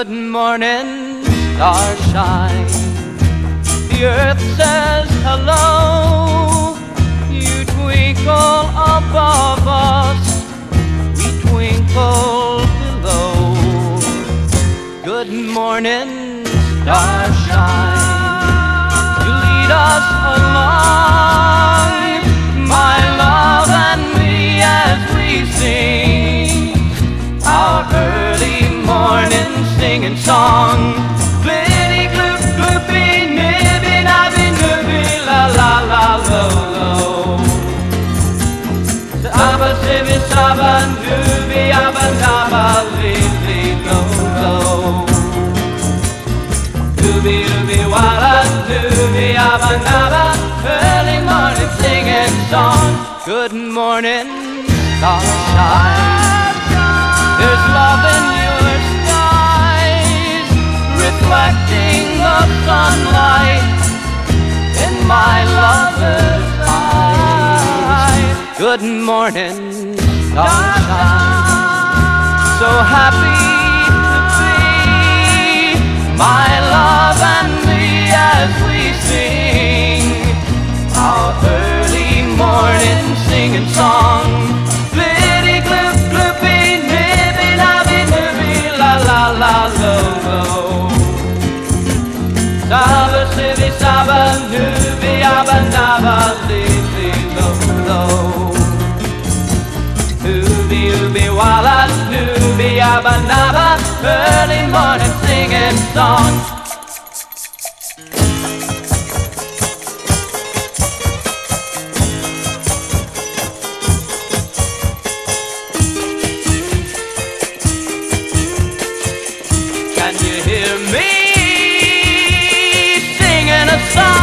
Good morning, starshine. The earth says hello. You twinkle above us, we twinkle below. Good morning, starshine. You lead us along, singing song. Flitty, gloop, gloopy, nibby, nabby, nibby, la la la lo lo. Saba, sibby, saba, nubby, abba, nabba, li, lo lo. Dooby dooby walla dooby abba nabba Early morning singing song Good morning starshine Good morning starshine So happy to be my love and me as we sing our early morning singing song. Early morning singing song Can you hear me singing a song?